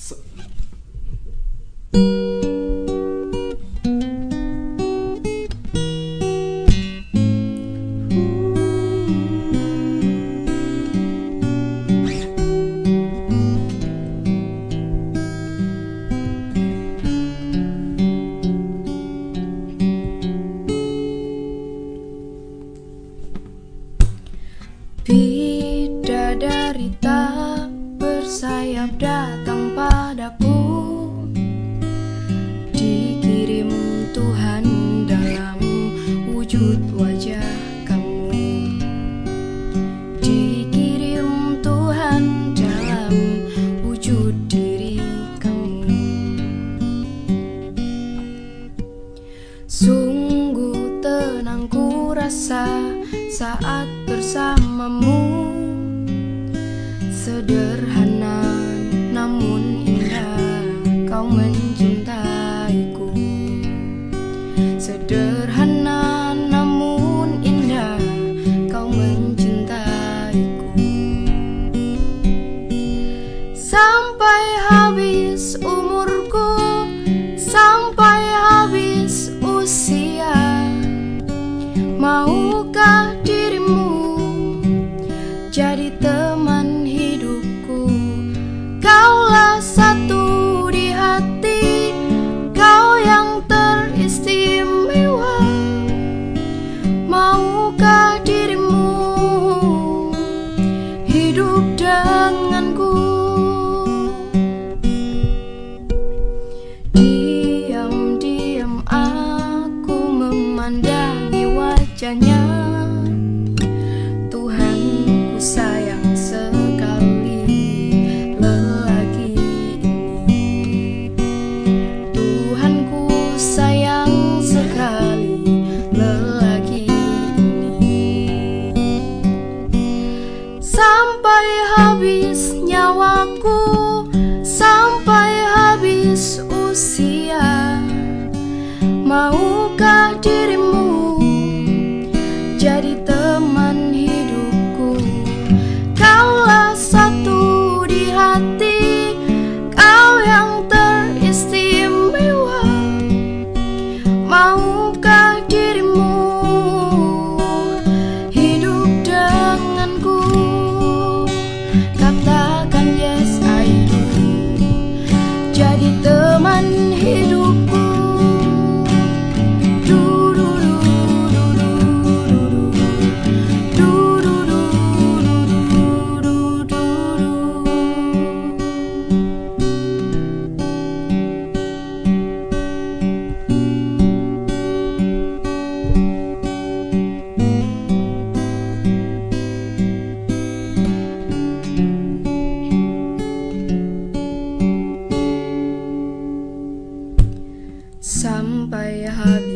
Se Bidadari tak bersayap datang sudut wajah kamu. Dikirim Tuhan dalam wujud diri kamu. Sungguh tenang ku rasa saat bersamamu. Sederhana namun indah kau menjadi umurku sampai habis usia. Maukah dirimu jadi teman hidupku? Kaulah satu di hati kau yang teristimewa. Maukah dirimu hidup memandangi wajahnya. Sampai habis